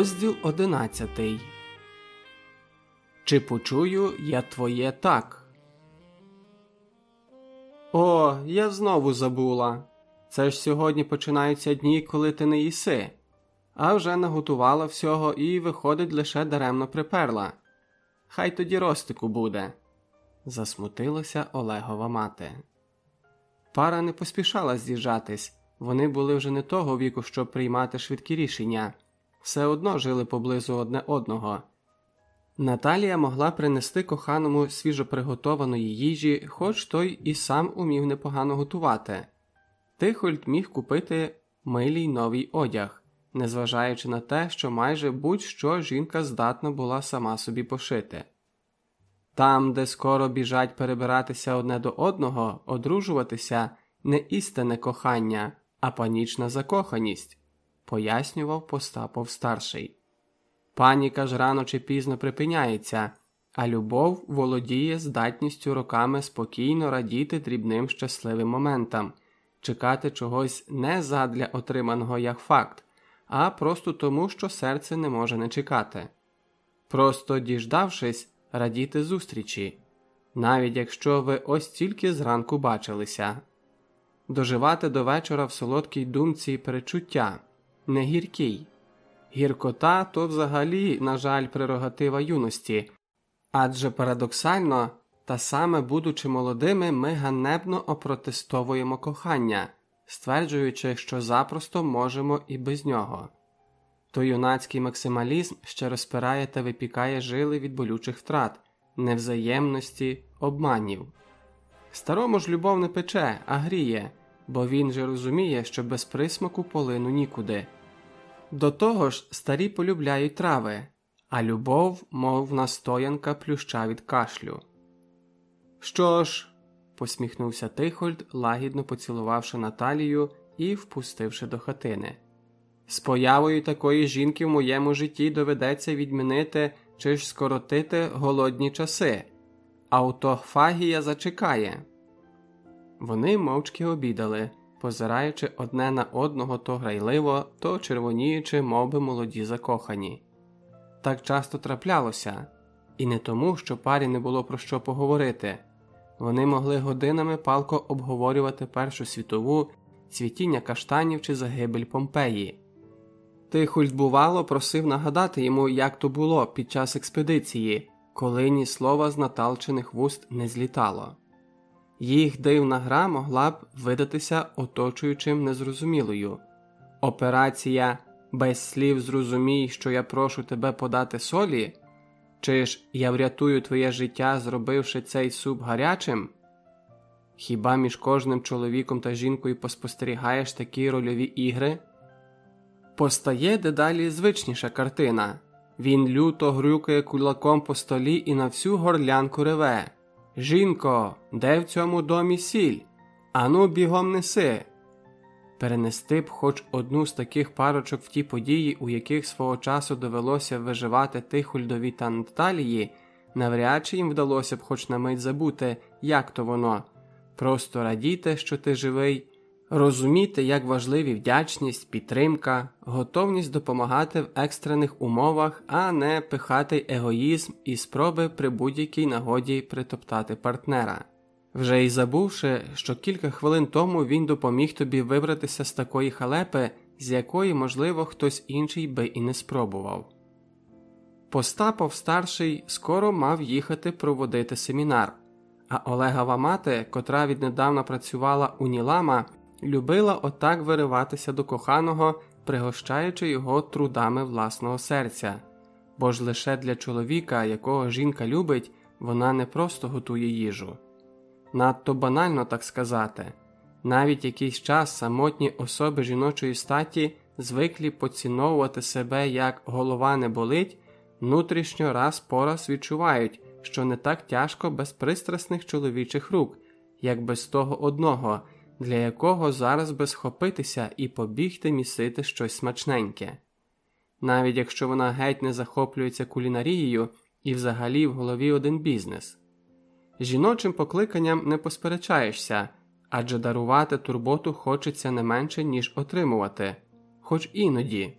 Розділ одинадцятий. Чи почую я твоє так? О, я знову забула. Це ж сьогодні починаються дні, коли ти не їси, а вже наготувала всього і, виходить, лише даремно приперла. Хай тоді ростику буде, засмутилася Олегова мати. Пара не поспішала з'їжджатись, вони були вже не того віку, щоб приймати швидкі рішення, все одно жили поблизу одне одного. Наталія могла принести коханому свіжоприготованої їжі, хоч той і сам умів непогано готувати. Тихольд міг купити милій новий одяг, незважаючи на те, що майже будь-що жінка здатна була сама собі пошити. Там, де скоро біжать перебиратися одне до одного, одружуватися не істинне кохання, а панічна закоханість, пояснював Постапов старший. Паніка ж рано чи пізно припиняється, а любов володіє здатністю роками спокійно радіти дрібним щасливим моментам, чекати чогось не задля отриманого як факт, а просто тому, що серце не може не чекати. Просто діждавшись, радіти зустрічі, навіть якщо ви ось тільки зранку бачилися, доживати до вечора в солодкій думці перечуття, не гіркій. Гіркота то взагалі, на жаль, прерогатива юності, адже парадоксально, та саме будучи молодими, ми ганебно опротестовуємо кохання, стверджуючи, що запросто можемо і без нього. То юнацький максималізм ще розпирає та випікає жили від болючих втрат, невзаємності, обманів. Старому ж любов не пече, а гріє, бо він же розуміє, що без присмаку полину нікуди. До того ж, старі полюбляють трави, а любов, мов настоянка плюща від кашлю. Що ж, посміхнувся Тихольд, лагідно поцілувавши Наталію і впустивши до хатини. З появою такої жінки в моєму житті доведеться відмінити чи ж скоротити голодні часи, аутофагія зачекає. Вони мовчки обідали позираючи одне на одного то грайливо, то червоніючи, мов би молоді закохані. Так часто траплялося, і не тому, що парі не було про що поговорити. Вони могли годинами палко обговорювати Першу світову, цвітіння каштанів чи загибель Помпеї. Тихульт, бувало, просив нагадати йому, як то було під час експедиції, коли ні слова з наталчених вуст не злітало їх дивна гра могла б видатися оточуючим незрозумілою. Операція без слів зрозумій, що я прошу тебе подати солі, чи ж я врятую твоє життя, зробивши цей суп гарячим? Хіба між кожним чоловіком та жінкою поспостерігаєш такі рольові ігри? Постає дедалі звичніша картина він люто грюкає кулаком по столі і на всю горлянку реве. Жінко, де в цьому домі сіль? Ану, бігом неси. Перенести б хоч одну з таких парочок в ті події, у яких свого часу довелося виживати Тихульдові та Наталії, навряд чи їм вдалося б хоч на мить забути, як то воно, просто радіти, що ти живий, розуміти, як важливі вдячність, підтримка, готовність допомагати в екстрених умовах, а не пихати егоїзм і спроби при будь-якій нагоді притоптати партнера. Вже й забувши, що кілька хвилин тому він допоміг тобі вибратися з такої халепи, з якої, можливо, хтось інший би і не спробував. Постапов старший скоро мав їхати проводити семінар, а Олегова мати, котра віднедавна працювала у Нілама, любила отак вириватися до коханого, пригощаючи його трудами власного серця, бо ж лише для чоловіка, якого жінка любить, вона не просто готує їжу. Надто банально так сказати, навіть якийсь час самотні особи жіночої статі звиклі поціновувати себе як голова не болить, внутрішньо раз по раз відчувають, що не так тяжко без пристрасних чоловічих рук, як без того одного для якого зараз би схопитися і побігти місити щось смачненьке. Навіть якщо вона геть не захоплюється кулінарією і взагалі в голові один бізнес. Жіночим покликанням не посперечаєшся, адже дарувати турботу хочеться не менше, ніж отримувати, хоч іноді.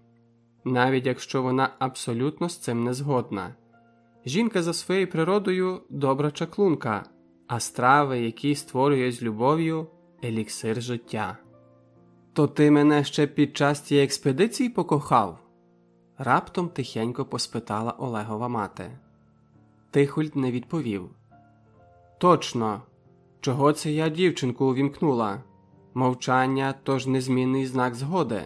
навіть якщо вона абсолютно з цим не згодна. Жінка за своєю природою добра чаклунка, а страви, які створює з любов'ю, еліксир життя. То ти мене ще під час тієї експедиції покохав? раптом тихенько поспитала Олегова мати. Тихольд не відповів. Точно, чого це я дівчинку увімкнула? Мовчання то ж незмінний знак згоди.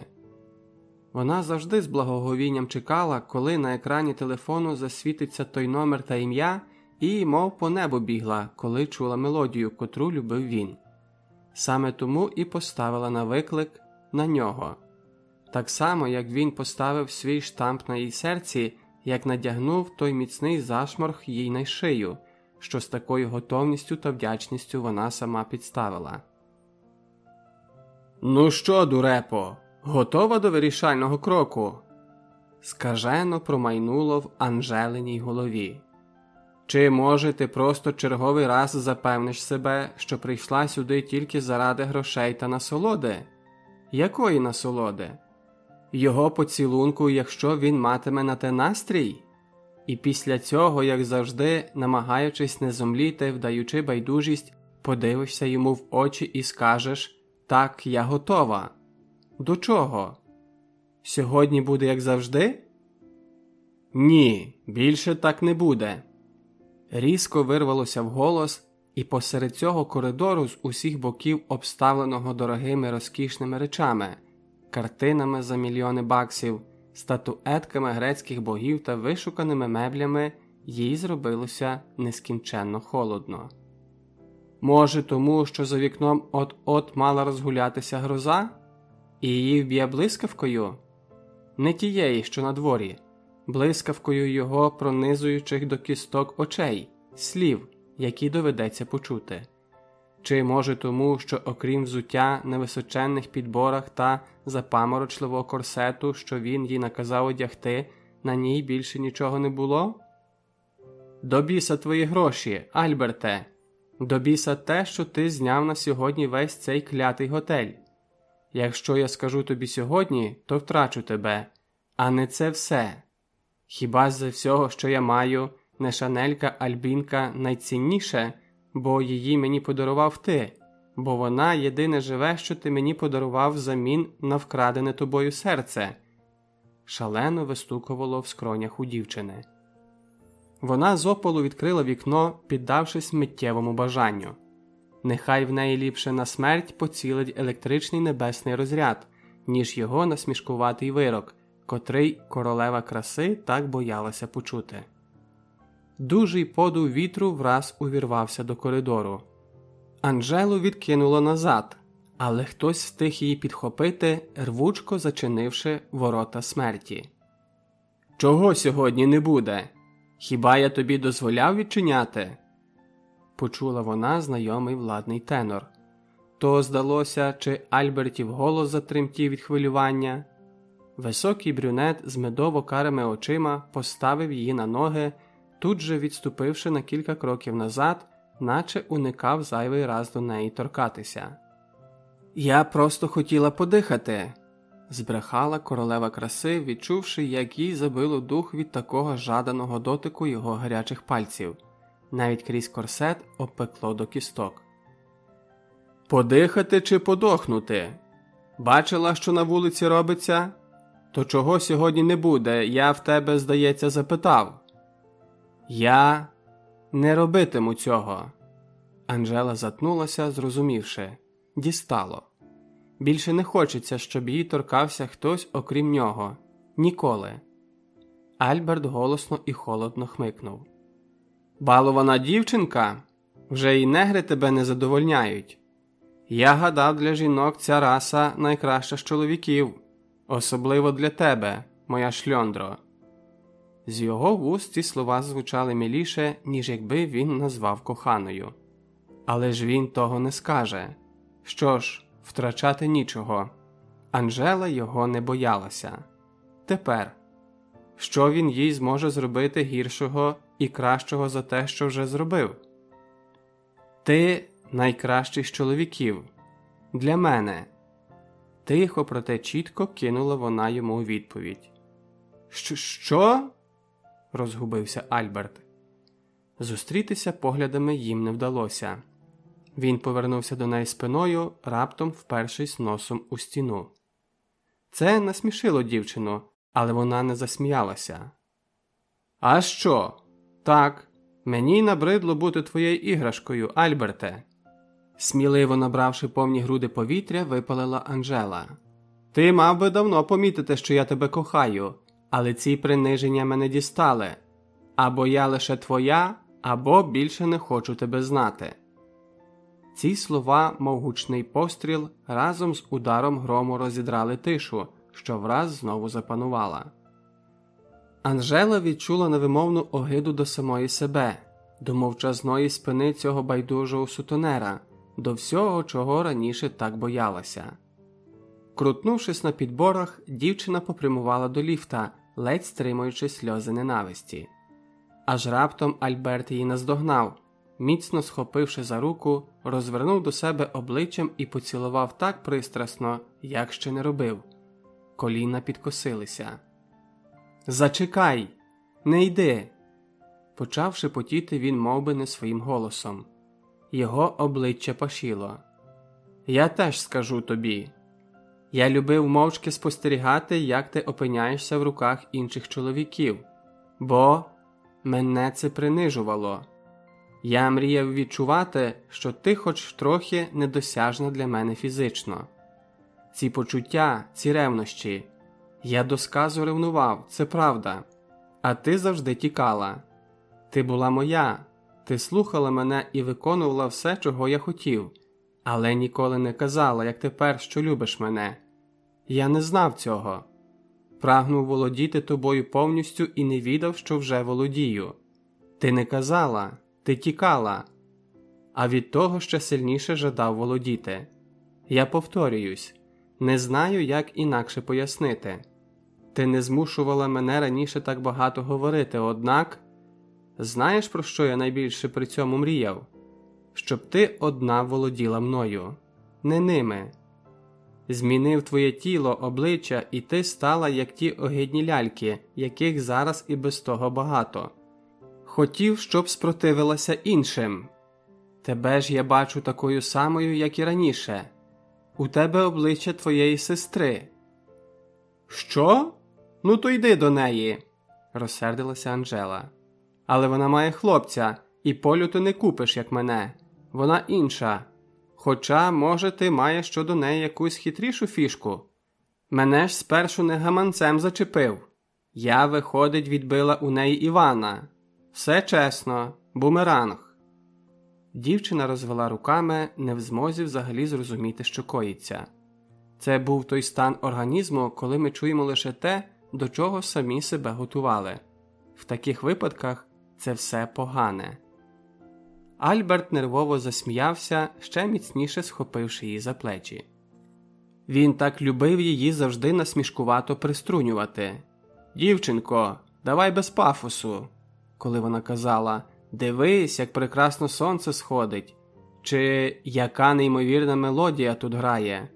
Вона завжди з благоговінням чекала, коли на екрані телефону засвітиться той номер та ім'я, і, мов по небу бігла, коли чула мелодію, котру любив він. Саме тому і поставила на виклик на нього. Так само, як він поставив свій штамп на її серці, як надягнув той міцний зашморг їй на шию, що з такою готовністю та вдячністю вона сама підставила. Ну що, дурепо, готова до вирішального кроку? скажено промайнуло в Анжелиній голові. Чи, може, ти просто черговий раз запевниш себе, що прийшла сюди тільки заради грошей та насолоди? Якої насолоди? Його поцілунку, якщо він матиме на те настрій? І після цього, як завжди, намагаючись не зомліти, вдаючи байдужість, подивишся йому в очі і скажеш Так, я готова. До чого? Сьогодні буде як завжди? Ні, більше так не буде. Різко вирвалося в голос, і посеред цього коридору з усіх боків, обставленого дорогими розкішними речами, картинами за мільйони баксів, статуетками грецьких богів та вишуканими меблями, їй зробилося нескінченно холодно. Може, тому, що за вікном от-от мала розгулятися гроза, і її вб'є блискавкою, не тієї, що на дворі, блискавкою його пронизуючих до кісток очей, слів, які доведеться почути. Чи може тому, що окрім взуття на височенних підборах та запаморочливого корсету, що він їй наказав одягти, на ній більше нічого не було? До біса твої гроші, Альберте, до біса те, що ти зняв на сьогодні весь цей клятий готель. Якщо я скажу тобі сьогодні, то втрачу тебе, а не це все. Хіба з всього, що я маю, не шанелька Альбінка найцінніше? бо її мені подарував ти, бо вона єдине живе, що ти мені подарував взамін на вкрадене тобою серце. Шалено вистукувало в скронях у дівчини. Вона з опалу відкрила вікно, піддавшись миттєвому бажанню. Нехай в неї ліпше на смерть поцілить електричний небесний розряд, ніж його насмішкуватий вирок, котрий королева краси так боялася почути. Дужий подув вітру враз увірвався до коридору. Анжелу відкинуло назад, але хтось встиг її підхопити, рвучко зачинивши ворота смерті. Чого сьогодні не буде? Хіба я тобі дозволяв відчиняти? почула вона знайомий владний тенор. То здалося, чи Альбертів голос затремтів від хвилювання. Високий брюнет з медово карими очима поставив її на ноги тут же відступивши на кілька кроків назад, наче уникав зайвий раз до неї торкатися. Я просто хотіла подихати, збрехала королева краси, відчувши, як їй забило дух від такого жаданого дотику його гарячих пальців, навіть крізь корсет обпекло до кісток. Подихати чи подохнути? Бачила, що на вулиці робиться? То чого сьогодні не буде, я в тебе, здається, запитав. Я не робитиму цього. Анжела затнулася, зрозумівши дістало. Більше не хочеться, щоб її торкався хтось окрім нього. Ніколи. Альберт голосно і холодно хмикнув. Балована дівчинка, вже й негри тебе не задовольняють. Я гадав, для жінок ця раса найкраща з чоловіків, особливо для тебе, моя шльондро. З його вуст ці слова звучали миліше, ніж якби він назвав коханою. Але ж він того не скаже. Що ж, втрачати нічого. Анжела його не боялася. Тепер, що він їй зможе зробити гіршого і кращого за те, що вже зробив? Ти найкращий з чоловіків. Для мене. Тихо, проте чітко кинула вона йому у відповідь. Що? розгубився Альберт. Зустрітися поглядами їм не вдалося. Він повернувся до неї спиною, раптом впершись носом у стіну. Це насмішило дівчину, але вона не засміялася. А що? Так, мені набридло бути твоєю іграшкою, Альберте. Сміливо набравши повні груди повітря, випалила Анжела. Ти мав би давно помітити, що я тебе кохаю, але ці приниження мене дістали. Або я лише твоя, або більше не хочу тебе знати. Ці слова, мов гучний постріл, разом з ударом грому розідрали тишу, що враз знову запанувала. Анжела відчула невимовну огиду до самої себе, до мовчазної спини цього байдужого сутонера, до всього, чого раніше так боялася. Крутнувшись на підборах, дівчина попрямувала до ліфта, ледь стримуючи сльози ненависті. Аж раптом Альберт її наздогнав, міцно схопивши за руку, розвернув до себе обличчям і поцілував так пристрасно, як ще не робив. Коліна підкосилися. Зачекай, не йди. Почав шепотіти він мов би, не своїм голосом. Його обличчя пашіло. Я теж скажу тобі. Я любив мовчки спостерігати, як ти опиняєшся в руках інших чоловіків, бо мене це принижувало. Я мріяв відчувати, що ти хоч трохи недосяжна для мене фізично. Ці почуття, ці ревнощі. Я до сказу ревнував, це правда, а ти завжди тікала. Ти була моя, ти слухала мене і виконувала все, чого я хотів, але ніколи не казала, як тепер, що любиш мене. Я не знав цього. Прагнув володіти тобою повністю і не відав, що вже володію. Ти не казала, ти тікала, а від того ще сильніше жадав володіти. Я повторююсь, не знаю, як інакше пояснити. Ти не змушувала мене раніше так багато говорити, однак знаєш, про що я найбільше при цьому мріяв? Щоб ти одна володіла мною, не ними. Змінив твоє тіло, обличчя, і ти стала, як ті огидні ляльки, яких зараз і без того багато. Хотів, щоб спротивилася іншим. Тебе ж я бачу такою самою, як і раніше. У тебе обличчя твоєї сестри. Що? Ну, то йди до неї, розсердилася Анжела. Але вона має хлопця, і полю ти не купиш, як мене. Вона інша. Хоча, може, ти маєш щодо неї якусь хитрішу фішку. Мене ж спершу не гаманцем зачепив. Я, виходить, відбила у неї Івана. Все чесно, бумеранг. Дівчина розвела руками, не в змозі взагалі зрозуміти, що коїться. Це був той стан організму, коли ми чуємо лише те, до чого самі себе готували. В таких випадках це все погане. Альберт нервово засміявся, ще міцніше схопивши її за плечі. Він так любив її завжди насмішкувато приструнювати. Дівчинко, давай без пафосу, коли вона казала Дивись, як прекрасно сонце сходить, чи яка неймовірна мелодія тут грає.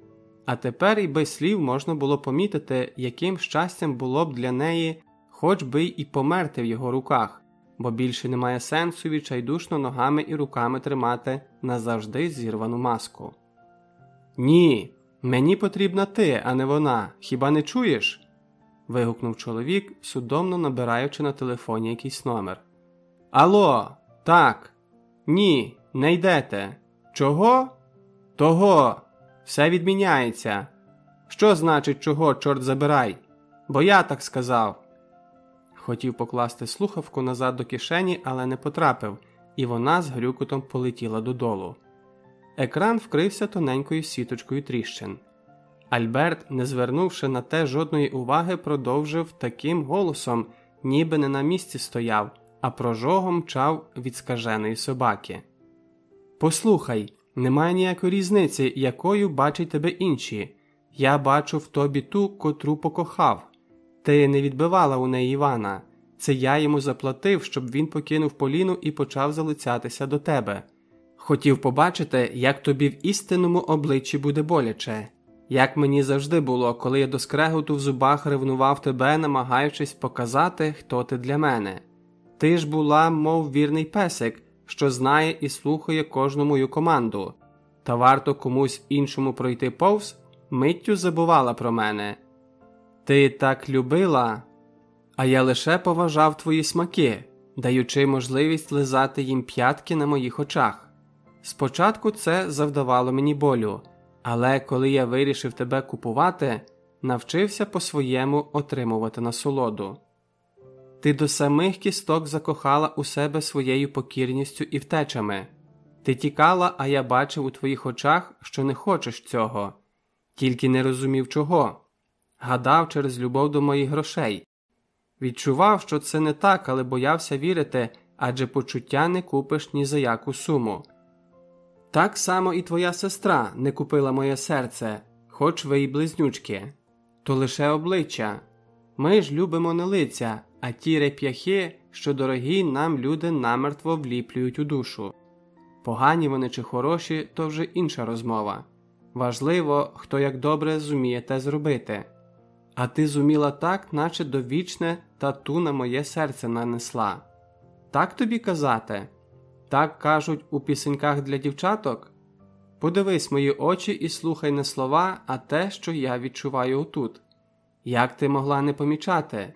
А тепер і без слів можна було помітити, яким щастям було б для неї, хоч би і померти в його руках, бо більше немає сенсу відчайдушно ногами і руками тримати назавжди зірвану маску. Ні, мені потрібна ти, а не вона. Хіба не чуєш? вигукнув чоловік, судомно набираючи на телефоні якийсь номер. Алло, так, ні, не йдете. Чого? Того. Все відміняється. Що значить, чого, чорт забирай? Бо я так сказав. Хотів покласти слухавку назад до кишені, але не потрапив, і вона з грюкотом полетіла додолу. Екран вкрився тоненькою сіточкою тріщин. Альберт, не звернувши на те жодної уваги, продовжив таким голосом, ніби не на місці стояв, а прожогом мчав від скаженої собаки. Послухай, немає ніякої різниці, якою бачать тебе інші. Я бачу в тобі ту, котру покохав. Ти не відбивала у неї Івана. Це я йому заплатив, щоб він покинув Поліну і почав залицятися до тебе. Хотів побачити, як тобі в істинному обличчі буде боляче. як мені завжди було, коли я до скреготу в зубах ревнував тебе, намагаючись показати, хто ти для мене. Ти ж була, мов вірний песик, що знає і слухає кожну мою команду, та варто комусь іншому пройти повз, миттю забувала про мене. Ти так любила, а я лише поважав твої смаки, даючи можливість лизати їм п'ятки на моїх очах. Спочатку це завдавало мені болю, але коли я вирішив тебе купувати, навчився по-своєму отримувати насолоду. Ти до самих кісток закохала у себе своєю покірністю і втечами. Ти тікала, а я бачив у твоїх очах, що не хочеш цього, тільки не розумів чого. Гадав через любов до моїх грошей. Відчував, що це не так, але боявся вірити, адже почуття не купиш ні за яку суму. Так само і твоя сестра не купила моє серце, хоч ви й близнючки, то лише обличчя. Ми ж любимо не лиця, а ті реп'яхи, що дорогі нам люди намертво вліплюють у душу. Погані вони чи хороші, то вже інша розмова. Важливо, хто як добре зуміє те зробити. А ти зуміла так, наче довічне тату на моє серце нанесла. Так тобі казати? Так кажуть у пісеньках для дівчаток? Подивись мої очі і слухай не слова, а те, що я відчуваю отут. Як ти могла не помічати?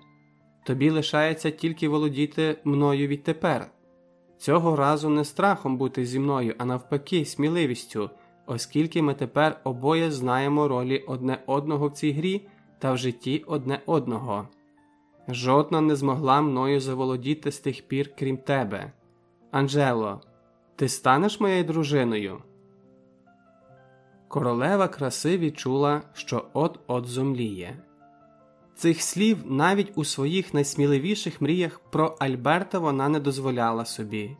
Тобі лишається тільки володіти мною відтепер. Цього разу не страхом бути зі мною, а навпаки, сміливістю, оскільки ми тепер обоє знаємо ролі одне одного в цій грі та в житті одне одного. Жодна не змогла мною заволодіти з тих пір, крім тебе. Анжело, ти станеш моєю дружиною? Королева краси відчула, що от от зомліє. Цих слів навіть у своїх найсміливіших мріях про Альберта вона не дозволяла собі.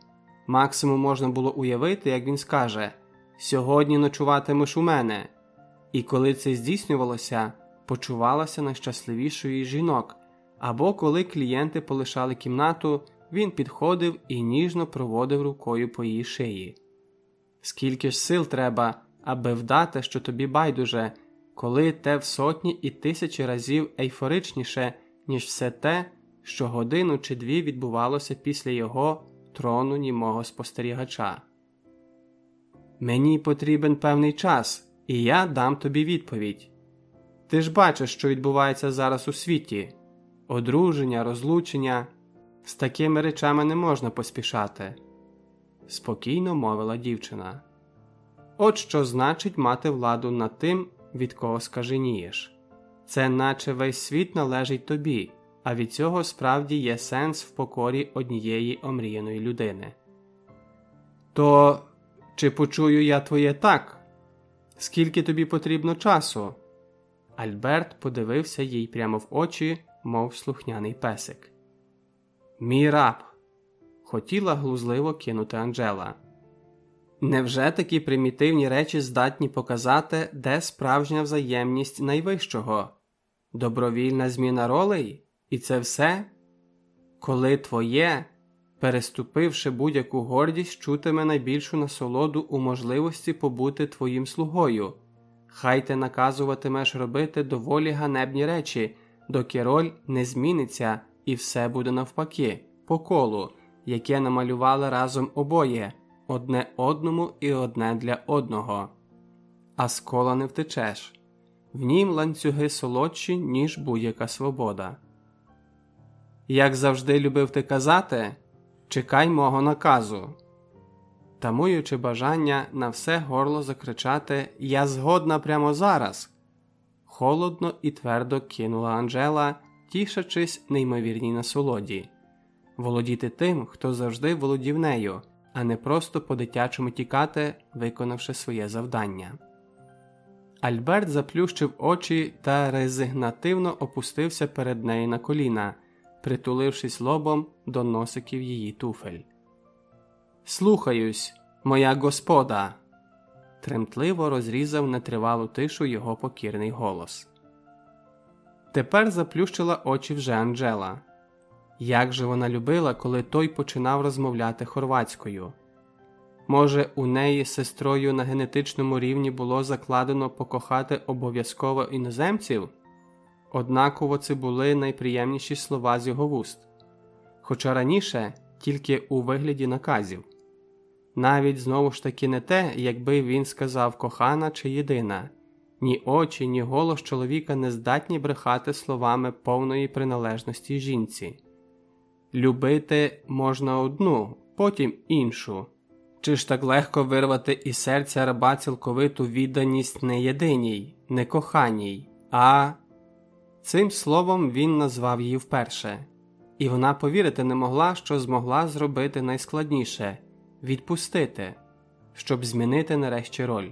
Максимум можна було уявити, як він скаже Сьогодні ночуватимеш у мене. І коли це здійснювалося, почувалася найщасливішою жінок, або коли клієнти полишали кімнату, він підходив і ніжно проводив рукою по її шиї. Скільки ж сил треба, аби вдати, що тобі байдуже коли те в сотні і тисячі разів ейфоричніше, ніж все те, що годину чи дві відбувалося після його трону німого спостерігача. Мені потрібен певний час, і я дам тобі відповідь. Ти ж бачиш, що відбувається зараз у світі одруження, розлучення. З такими речами не можна поспішати, спокійно мовила дівчина. От що значить мати владу над тим, від кого скаженієш. Це наче весь світ належить тобі, а від цього справді є сенс в покорі однієї омріяної людини. То чи почую я твоє так? Скільки тобі потрібно часу? Альберт подивився їй прямо в очі, мов слухняний песик. Мій раб, хотіла глузливо кинути Анджела. Невже такі примітивні речі здатні показати, де справжня взаємність найвищого, добровільна зміна ролей? І це все? Коли твоє, переступивши будь-яку гордість, чутиме найбільшу насолоду у можливості побути твоїм слугою, хай ти наказуватимеш робити доволі ганебні речі, доки роль не зміниться і все буде навпаки, по колу, яке намалювали разом обоє одне одному і одне для одного, а з кола не втечеш, в нім ланцюги солодші, ніж будь-яка свобода. Як завжди любив ти казати, чекай мого наказу, тамуючи бажання на все горло закричати Я згодна прямо зараз. Холодно і твердо кинула Анжела, тішачись неймовірній насолоді, володіти тим, хто завжди володів нею а не просто по дитячому тікати, виконавши своє завдання. Альберт заплющив очі та резигнативно опустився перед нею на коліна, притулившись лобом до носиків її туфель. Слухаюсь, моя господа. тремтливо розрізав нетривалу тишу його покірний голос. Тепер заплющила очі вже Анджела. Як же вона любила, коли той починав розмовляти хорватською. Може, у неї сестрою на генетичному рівні було закладено покохати обов'язково іноземців? Однаково це були найприємніші слова з його вуст, хоча раніше тільки у вигляді наказів. Навіть знову ж таки не те, якби він сказав кохана чи єдина, ні очі, ні голос чоловіка не здатні брехати словами повної приналежності жінці. Любити можна одну, потім іншу. Чи ж так легко вирвати із серця раба цілковиту відданість не єдиній, не коханій, а цим словом він назвав її вперше, і вона повірити не могла, що змогла зробити найскладніше відпустити, щоб змінити нарешті роль,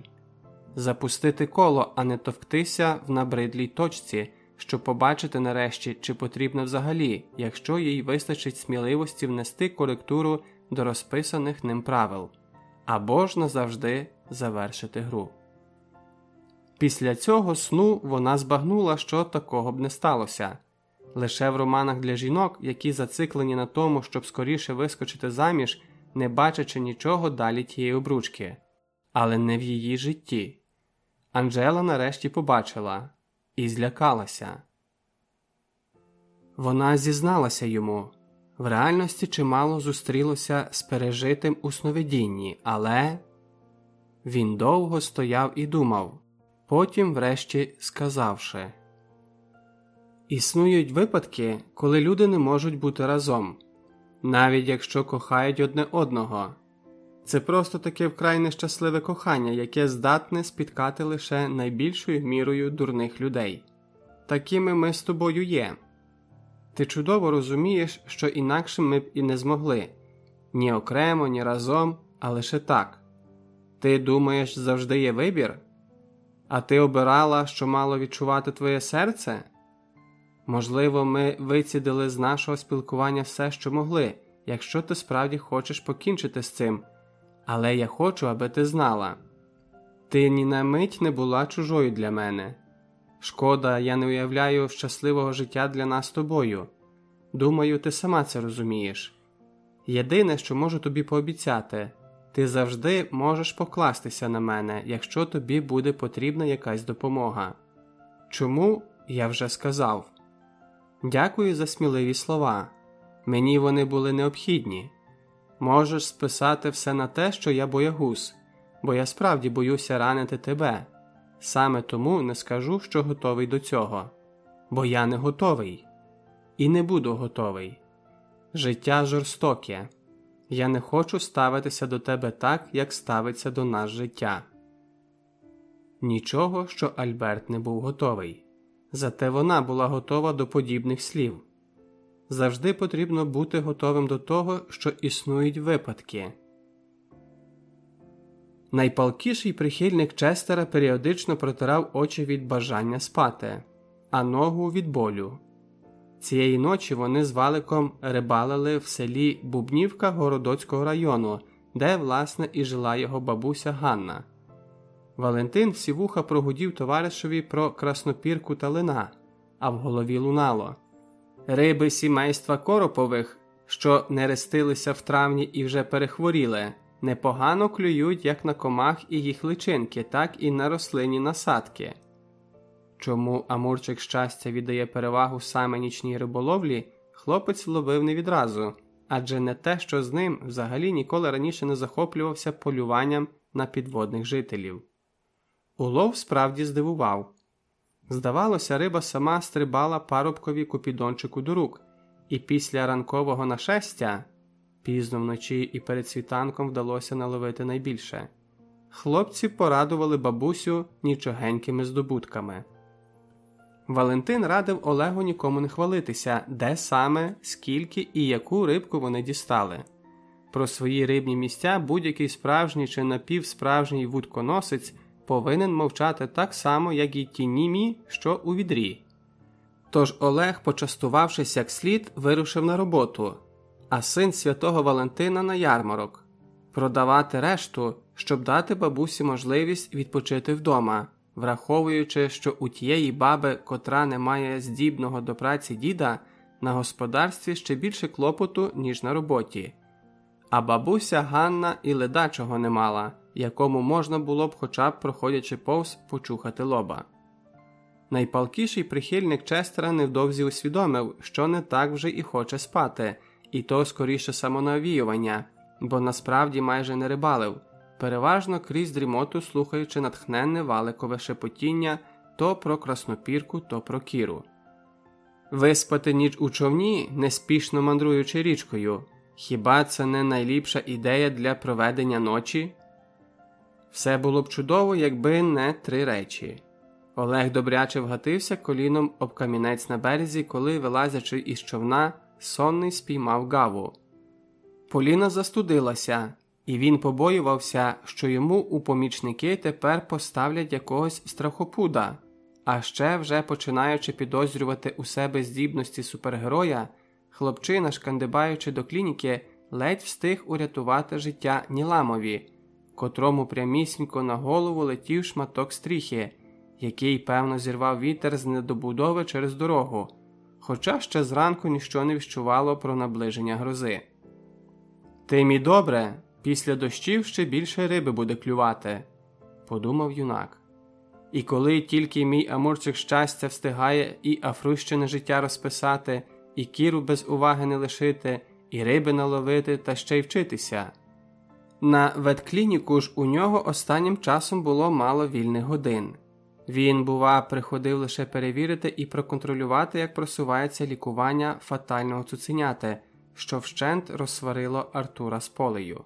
запустити коло, а не товктися в набридлій точці, щоб побачити нарешті, чи потрібно взагалі, якщо їй вистачить сміливості внести коректуру до розписаних ним правил або ж назавжди завершити гру. Після цього сну вона збагнула, що такого б не сталося. Лише в романах для жінок, які зациклені на тому, щоб скоріше вискочити заміж, не бачачи нічого далі тієї обручки, але не в її житті. Анжела нарешті побачила і злякалася. Вона зізналася йому. В реальності чимало зустрілося з пережитим у сновидінні, але він довго стояв і думав, потім, врешті, сказавши Існують випадки, коли люди не можуть бути разом, навіть якщо кохають одне одного. Це просто таке вкрай нещасливе кохання, яке здатне спіткати лише найбільшою мірою дурних людей. Такими ми з тобою є. Ти чудово розумієш, що інакше ми б і не змогли ні окремо, ні разом, а лише так. Ти думаєш, завжди є вибір? А ти обирала, що мало відчувати твоє серце? Можливо, ми вицідили з нашого спілкування все, що могли, якщо ти справді хочеш покінчити з цим. Але я хочу, аби ти знала ти ні на мить не була чужою для мене. Шкода, я не уявляю щасливого життя для нас з тобою. Думаю, ти сама це розумієш. Єдине, що можу тобі пообіцяти, ти завжди можеш покластися на мене, якщо тобі буде потрібна якась допомога. Чому я вже сказав. Дякую за сміливі слова. Мені вони були необхідні. Можеш списати все на те, що я боягуз, бо я справді боюся ранити тебе. Саме тому не скажу, що готовий до цього, бо я не готовий і не буду готовий. Життя жорстоке, я не хочу ставитися до тебе так, як ставиться до нас життя. Нічого, що Альберт не був готовий, зате вона була готова до подібних слів. Завжди потрібно бути готовим до того, що існують випадки. Найпалкіший прихильник Честера періодично протирав очі від бажання спати, а ногу від болю. Цієї ночі вони з валиком рибалили в селі Бубнівка Городоцького району, де, власне, і жила його бабуся Ганна. Валентин всі вуха прогудів товаришеві про краснопірку та лина, а в голові лунало Риби сімейства Коропових, що не рестилися в травні і вже перехворіли непогано клюють як на комах і їх личинки, так і на рослинні насадки. Чому Амурчик щастя віддає перевагу саме нічній риболовлі, хлопець вловив не відразу, адже не те, що з ним взагалі ніколи раніше не захоплювався полюванням на підводних жителів. Улов справді здивував. Здавалося, риба сама стрибала парубкові купідончику до рук, і після ранкового нашестя Пізно вночі і перед світанком вдалося наловити найбільше. Хлопці порадували бабусю нічогенькими здобутками. Валентин радив Олегу нікому не хвалитися, де саме, скільки і яку рибку вони дістали. Про свої рибні місця будь-який справжній чи напівсправжній вудконосець повинен мовчати так само, як і ті німі, що у відрі. Тож Олег, почастувавшись як слід, вирушив на роботу, а син святого Валентина на ярмарок, продавати решту, щоб дати бабусі можливість відпочити вдома, враховуючи, що у тієї баби, котра не має здібного до праці діда, на господарстві ще більше клопоту, ніж на роботі. а бабуся Ганна і ледачого не мала, якому можна було б, хоча б проходячи повз, почухати лоба. Найпалкіший прихильник Честера невдовзі усвідомив, що не так вже і хоче спати, і то скоріше самонавіювання, бо насправді майже не рибалив, переважно крізь дрімоту слухаючи натхненне валикове шепотіння то про краснопірку, то про кіру. Виспати ніч у човні, неспішно мандруючи річкою. Хіба це не найліпша ідея для проведення ночі? Все було б чудово, якби не три речі. Олег добряче вгатився коліном об камінець на березі, коли, вилазячи із човна, сонний спіймав гаву. Поліна застудилася, і він побоювався, що йому у помічники тепер поставлять якогось страхопуда, а ще вже починаючи підозрювати у себе здібності супергероя, хлопчина, шкандибаючи до клініки, ледь встиг урятувати життя Ніламові, котрому прямісінько на голову летів шматок стріхи, який, певно, зірвав вітер з недобудови через дорогу, хоча ще зранку ніщо не віщувало про наближення грози. Тим і добре, після дощів ще більше риби буде клювати, подумав юнак. І коли тільки мій амурчик щастя встигає і афрущене життя розписати, і кіру без уваги не лишити, і риби наловити та ще й вчитися. На ветклініку ж у нього останнім часом було мало вільних годин. Він, бува, приходив лише перевірити і проконтролювати, як просувається лікування фатального цуценяти, що вщент розсварило Артура з полею.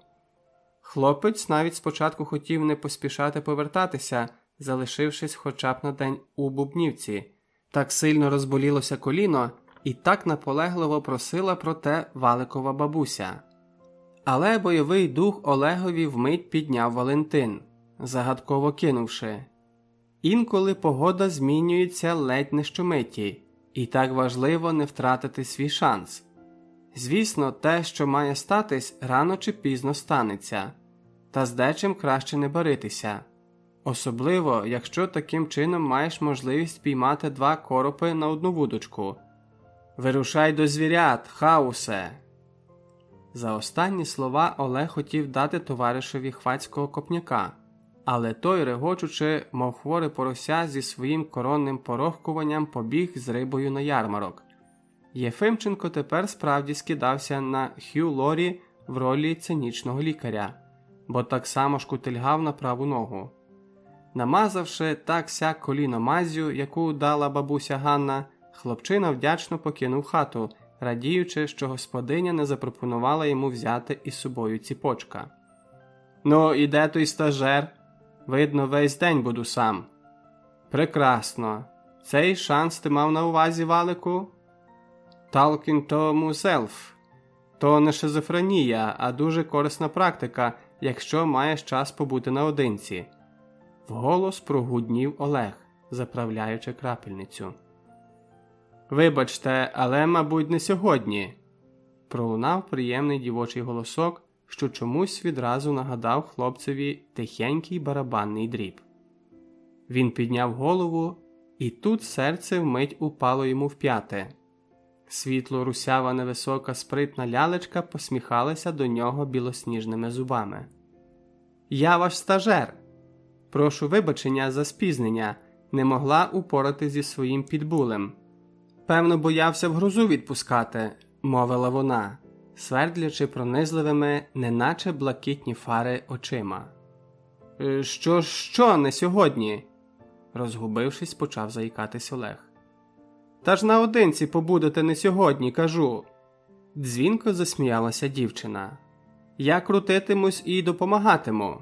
Хлопець навіть спочатку хотів не поспішати повертатися, залишившись хоча б на день у Бубнівці, так сильно розболілося коліно і так наполегливо просила про те валикова бабуся. Але бойовий дух Олегові вмить підняв Валентин, загадково кинувши інколи погода змінюється ледь не щомиті, і так важливо не втратити свій шанс. Звісно, те, що має статись, рано чи пізно станеться, та з дечим краще не баритися, особливо якщо таким чином маєш можливість піймати два коропи на одну вудочку. Вирушай до звірят, хаусе. За останні слова Олег хотів дати товаришеві хвацького копняка, але той, регочучи, мов хворе порося зі своїм коронним порохкуванням побіг з рибою на ярмарок. Єфимченко тепер справді скидався на Хью Лорі в ролі цинічного лікаря, бо так само шкутильгав на праву ногу. Намазавши так сяк коліно мазю, яку дала бабуся Ганна, хлопчина вдячно покинув хату, радіючи, що господиня не запропонувала йому взяти із собою ціпочка. Ну, і де той стажер? Видно, весь день буду сам. Прекрасно. Цей шанс ти мав на увазі, Валику? Талкін то муселф. То не шизофренія, а дуже корисна практика, якщо маєш час побути наодинці. Вголос прогуднів Олег, заправляючи крапельницю. Вибачте, але, мабуть, не сьогодні. Пролунав приємний дівочий голосок, що чомусь відразу нагадав хлопцеві тихенький барабанний дріб. Він підняв голову, і тут серце вмить упало йому в п'яте. Світло русява невисока спритна лялечка посміхалася до нього білосніжними зубами. Я ваш стажер. Прошу вибачення за спізнення, не могла упорати зі своїм підбулем. Певно, боявся в грузу відпускати, мовила вона, свердлячи пронизливими, неначе блакитні фари очима. «Е, що, що не сьогодні? розгубившись, почав заїкатись Олег. Та ж наодинці побудете не сьогодні, кажу. Дзвінко засміялася дівчина. Я крутитимусь і допомагатиму.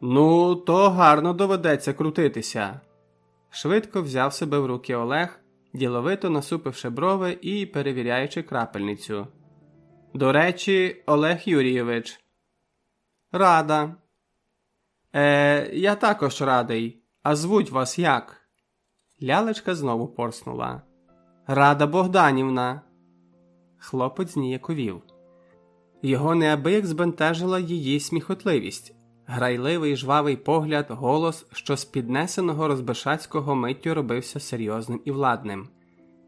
Ну, то гарно доведеться крутитися. Швидко взяв себе в руки Олег, діловито насупивши брови і перевіряючи крапельницю. До речі, Олег Юрійович. Рада. Е, Я також радий. А звуть вас як? Лялечка знову порснула. Рада Богданівна. Хлопець ніяковів. Його неабияк збентежила її сміхотливість, грайливий жвавий погляд, голос, що з піднесеного розбишацького миттю робився серйозним і владним.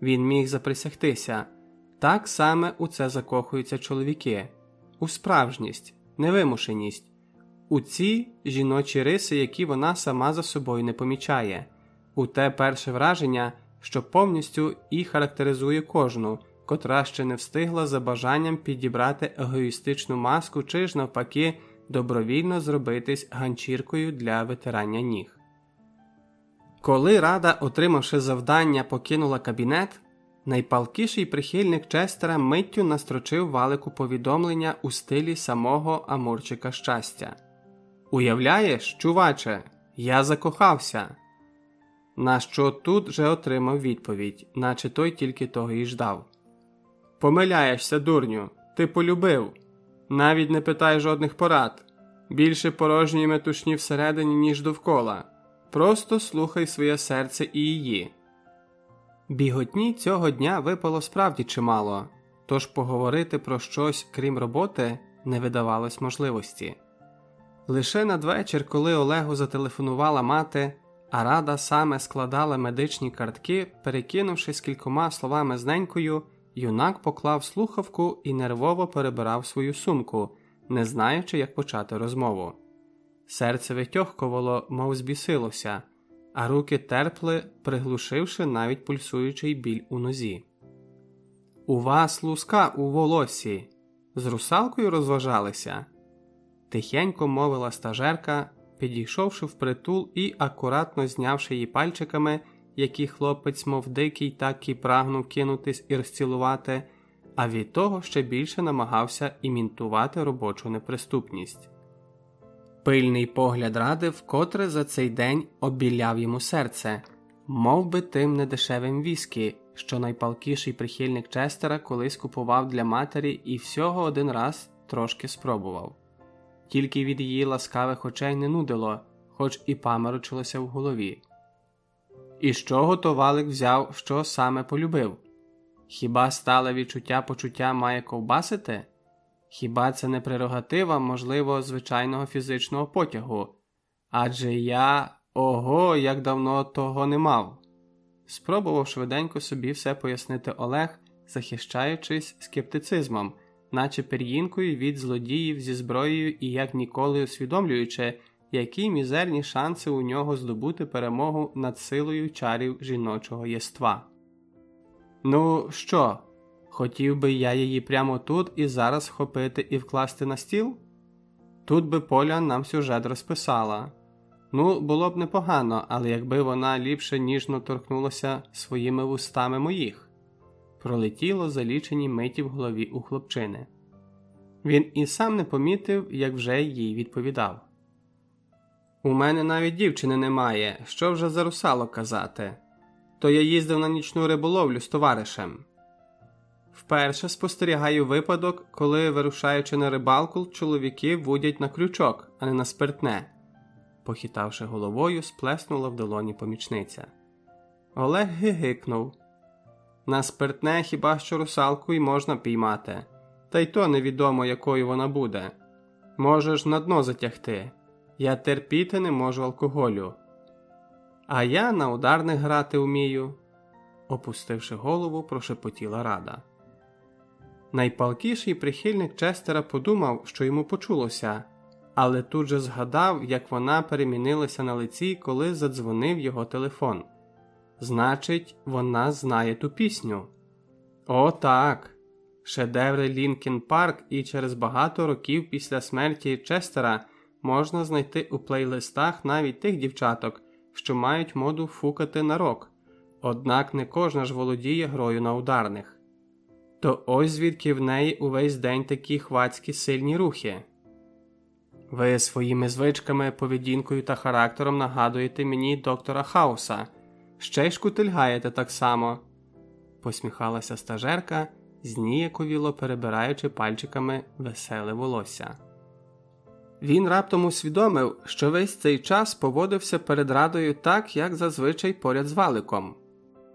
Він міг заприсягтися так саме у це закохуються чоловіки. у справжність, невимушеність, у ці жіночі риси, які вона сама за собою не помічає, у те перше враження, що повністю і характеризує кожну, котра ще не встигла за бажанням підібрати егоїстичну маску чи ж навпаки добровільно зробитись ганчіркою для витирання ніг. Коли рада, отримавши завдання, покинула кабінет, найпалкіший прихильник Честера миттю настрочив валику повідомлення у стилі самого Амурчика щастя. Уявляєш, чуваче, я закохався. На що тут же отримав відповідь, наче той тільки того і ждав. Помиляєшся, дурню, ти полюбив. Навіть не питай жодних порад. Більше порожньої метушні всередині, ніж довкола. Просто слухай своє серце і її. Біготні цього дня випало справді чимало, тож поговорити про щось крім роботи не видавалось можливості. Лише надвечір, коли Олегу зателефонувала мати, а рада саме складала медичні картки, перекинувшись кількома словами з ненькою, юнак поклав слухавку і нервово перебирав свою сумку, не знаючи, як почати розмову. Серце витьохкувало, мов збісилося, а руки терпли, приглушивши навіть пульсуючий біль у нозі. У вас луска у волосі. З русалкою розважалися? тихенько мовила стажерка, підійшовши впритул і акуратно знявши її пальчиками, які хлопець, мов дикий, так і прагнув кинутись і розцілувати, а від того ще більше намагався імітувати робочу неприступність. Пильний погляд ради вкотре за цей день обіляв йому серце, мов би тим недешевим віскі, що найпалкіший прихильник Честера колись купував для матері і всього один раз трошки спробував тільки від її ласкавих очей не нудило, хоч і паморочилося в голові. І з чого то валик взяв, що саме полюбив? Хіба стале відчуття почуття має ковбасити? Хіба це не прерогатива, можливо, звичайного фізичного потягу? Адже я ого, як давно того не мав. Спробував швиденько собі все пояснити Олег, захищаючись скептицизмом, наче пір'їнкою від злодіїв зі зброєю і як ніколи усвідомлюючи, які мізерні шанси у нього здобути перемогу над силою чарів жіночого єства. Ну що, хотів би я її прямо тут і зараз вхопити і вкласти на стіл? Тут би Поля нам сюжет розписала. Ну, було б непогано, але якби вона ліпше ніжно торкнулася своїми вустами моїх пролетіло за лічені миті в голові у хлопчини. Він і сам не помітив, як вже їй відповідав. У мене навіть дівчини немає, що вже за русало казати. То я їздив на нічну риболовлю з товаришем. Вперше спостерігаю випадок, коли, вирушаючи на рибалку, чоловіки вудять на крючок, а не на спиртне. Похитавши головою, сплеснула в долоні помічниця. Олег гигикнув. На спиртне хіба що русалку й можна піймати, та й то невідомо, якою вона буде. Можеш на дно затягти. Я терпіти не можу алкоголю. А я на ударних грати вмію, опустивши голову, прошепотіла рада. Найпалкіший прихильник Честера подумав, що йому почулося, але тут же згадав, як вона перемінилася на лиці, коли задзвонив його телефон. Значить, вона знає ту пісню. О, так. Шедеври Лінкін Парк і через багато років після смерті Честера можна знайти у плейлистах навіть тих дівчаток, що мають моду фукати на рок, однак не кожна ж володіє грою на ударних. То ось звідки в неї увесь день такі хвацькі сильні рухи. Ви своїми звичками, поведінкою та характером нагадуєте мені доктора Хауса ще й шкутильгаєте так само, посміхалася стажерка, зніяковіло перебираючи пальчиками веселе волосся. Він раптом усвідомив, що весь цей час поводився перед радою так, як зазвичай поряд з валиком.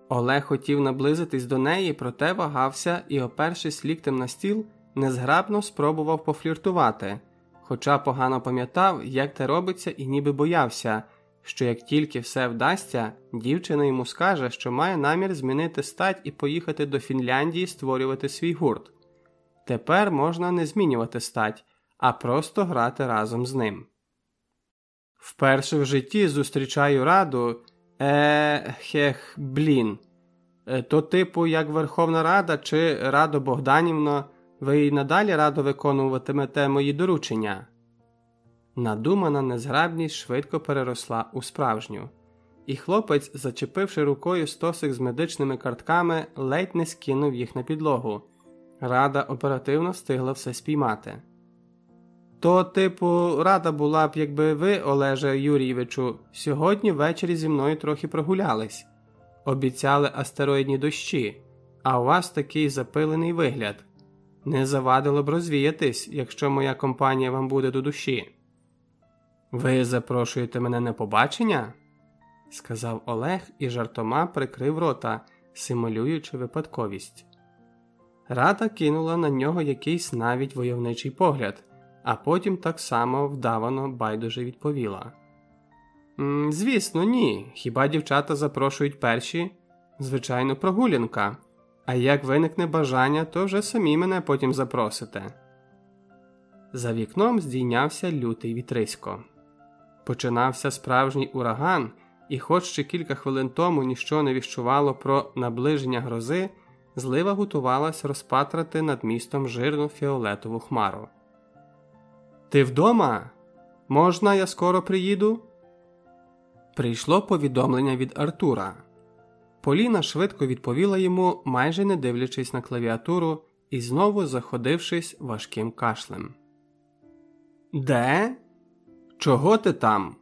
Олег хотів наблизитись до неї, проте вагався і, опершись ліктем на стіл, незграбно спробував пофліртувати, хоча погано пам'ятав, як те робиться, і ніби боявся, що як тільки все вдасться, дівчина йому скаже, що має намір змінити стать і поїхати до Фінляндії створювати свій гурт. Тепер можна не змінювати стать, а просто грати разом з ним. Вперше в житті зустрічаю раду. Е, хех, блін. То, типу, як Верховна Рада чи Радо Богданівно, ви й надалі радо виконуватимете мої доручення. Надумана незграбність швидко переросла у справжню, і хлопець, зачепивши рукою стосик з медичними картками, ледь не скинув їх на підлогу. Рада оперативно встигла все спіймати. То, типу, рада була б, якби ви, Олеже Юрійовичу, сьогодні ввечері зі мною трохи прогулялись, обіцяли астероїдні дощі, а у вас такий запилений вигляд. Не завадило б розвіятись, якщо моя компанія вам буде до душі. Ви запрошуєте мене на побачення? сказав Олег і жартома прикрив рота, симулюючи випадковість. Рада кинула на нього якийсь навіть войовничий погляд, а потім так само вдавано байдуже відповіла: Звісно, ні. Хіба дівчата запрошують перші? Звичайно, прогулянка. А як виникне бажання, то вже самі мене потім запросите. За вікном здійнявся лютий вітрисько. Починався справжній ураган, і, хоч ще кілька хвилин тому ніщо не віщувало про наближення грози, злива готувалась розпатрати над містом жирну фіолетову хмару. Ти вдома? Можна, я скоро приїду? Прийшло повідомлення від Артура. Поліна швидко відповіла йому, майже не дивлячись на клавіатуру і знову заходившись важким кашлем. Де? Чого ти там?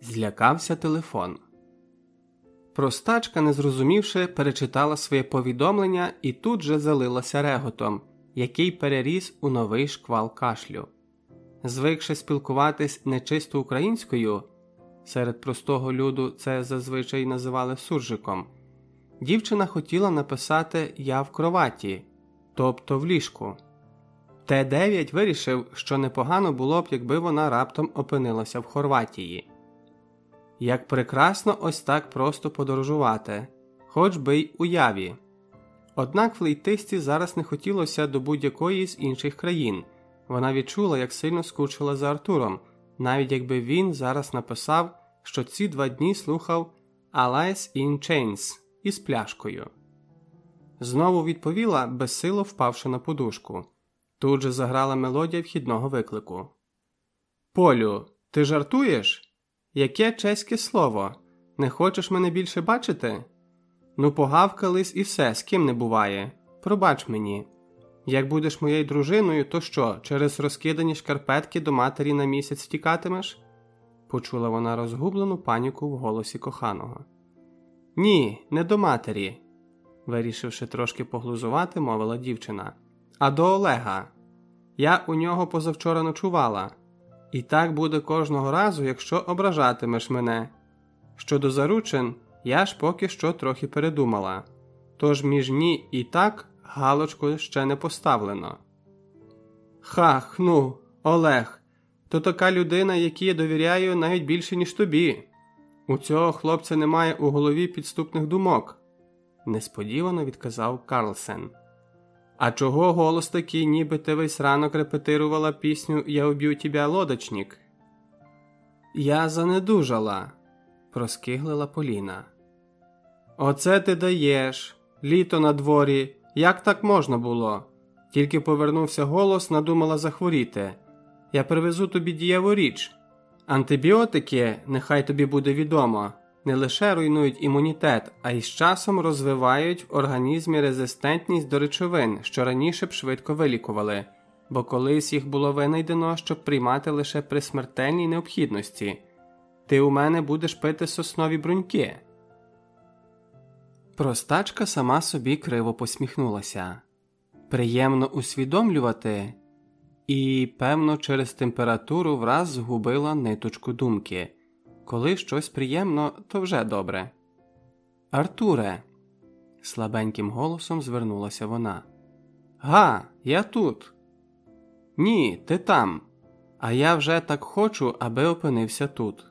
Злякався телефон. Простачка, не зрозумівши, перечитала своє повідомлення і тут же залилася реготом, який переріс у новий шквал кашлю. Звикши спілкуватись нечисто українською, серед простого люду це зазвичай називали суржиком, дівчина хотіла написати Я в кроваті, тобто в ліжку. Т9 вирішив, що непогано було б, якби вона раптом опинилася в Хорватії. Як прекрасно ось так просто подорожувати, хоч би й уяві. Однак флейтисті зараз не хотілося до будь-якої з інших країн. Вона відчула, як сильно скучила за Артуром, навіть якби він зараз написав, що ці два дні слухав Alice in Chains із пляшкою. Знову відповіла, безсило впавши на подушку. Тут же заграла мелодія вхідного виклику. Полю, ти жартуєш? Яке чеське слово? Не хочеш мене більше бачити? Ну, погавкались і все, з ким не буває. Пробач мені. Як будеш моєю дружиною, то що, через розкидані шкарпетки до матері на місяць втікатимеш? почула вона розгублену паніку в голосі коханого. Ні, не до матері, вирішивши трошки поглузувати, мовила дівчина. А до Олега. Я у нього позавчора ночувала. І так буде кожного разу, якщо ображатимеш мене. Щодо заручин, я ж поки що трохи передумала. Тож між ні і так галочку ще не поставлено. Хах, ну, Олег, то така людина, якій я довіряю навіть більше, ніж тобі. У цього хлопця немає у голові підступних думок, несподівано відказав Карлсен. А чого голос такий, ніби ти весь ранок репетирувала пісню Я уб'ю тебе, лодочник? Я занедужала, проскиглила Поліна. Оце ти даєш. Літо на дворі. Як так можна було? Тільки повернувся голос, надумала захворіти. Я привезу тобі дієву річ. Антибіотики, нехай тобі буде відомо, не лише руйнують імунітет, а й з часом розвивають в організмі резистентність до речовин, що раніше б швидко вилікували, бо колись їх було винайдено, щоб приймати лише при смертельній необхідності. Ти у мене будеш пити соснові бруньки. Простачка сама собі криво посміхнулася. Приємно усвідомлювати, і, певно, через температуру враз згубила ниточку думки. Коли щось приємно, то вже добре. Артуре, слабеньким голосом звернулася вона. Га, я тут. Ні, ти там. А я вже так хочу, аби опинився тут.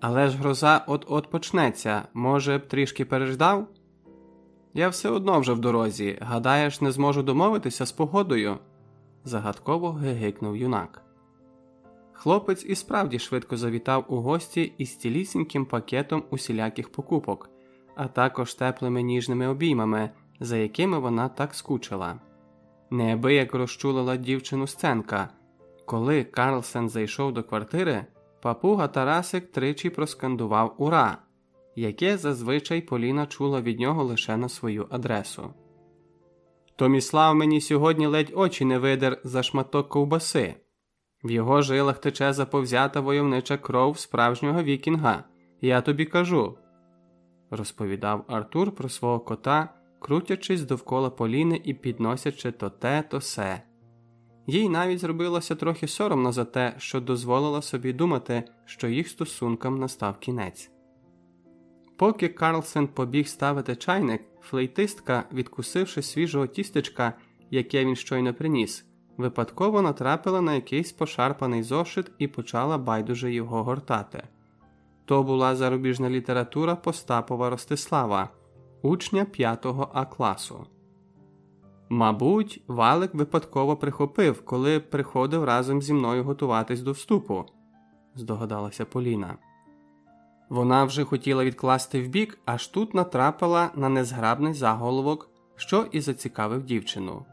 Але ж гроза от-от почнеться, може б трішки переждав? Я все одно вже в дорозі. Гадаєш, не зможу домовитися з погодою? загадково гигикнув юнак. Хлопець і справді швидко завітав у гості із цілісіньким пакетом усіляких покупок, а також теплими ніжними обіймами, за якими вона так скучила. Неабияк розчулила дівчину сценка. Коли Карлсен зайшов до квартири, папуга Тарасик тричі проскандував Ура, яке зазвичай Поліна чула від нього лише на свою адресу. Томіслав мені сьогодні ледь очі не видер за шматок ковбаси. В його жилах тече заповзята войовнича кров справжнього вікінга, я тобі кажу, розповідав Артур про свого кота, крутячись довкола Поліни і підносячи то те, то се. Їй навіть зробилося трохи соромно за те, що дозволила собі думати, що їх стосункам настав кінець. Поки Карлсен побіг ставити чайник, флейтистка, відкусивши свіжого тістечка, яке він щойно приніс, випадково натрапила на якийсь пошарпаний зошит і почала байдуже його гортати. То була зарубіжна література Постапова Ростислава, учня 5 А класу. Мабуть, валик випадково прихопив, коли приходив разом зі мною готуватись до вступу, здогадалася Поліна. Вона вже хотіла відкласти вбік, аж тут натрапила на незграбний заголовок, що і зацікавив дівчину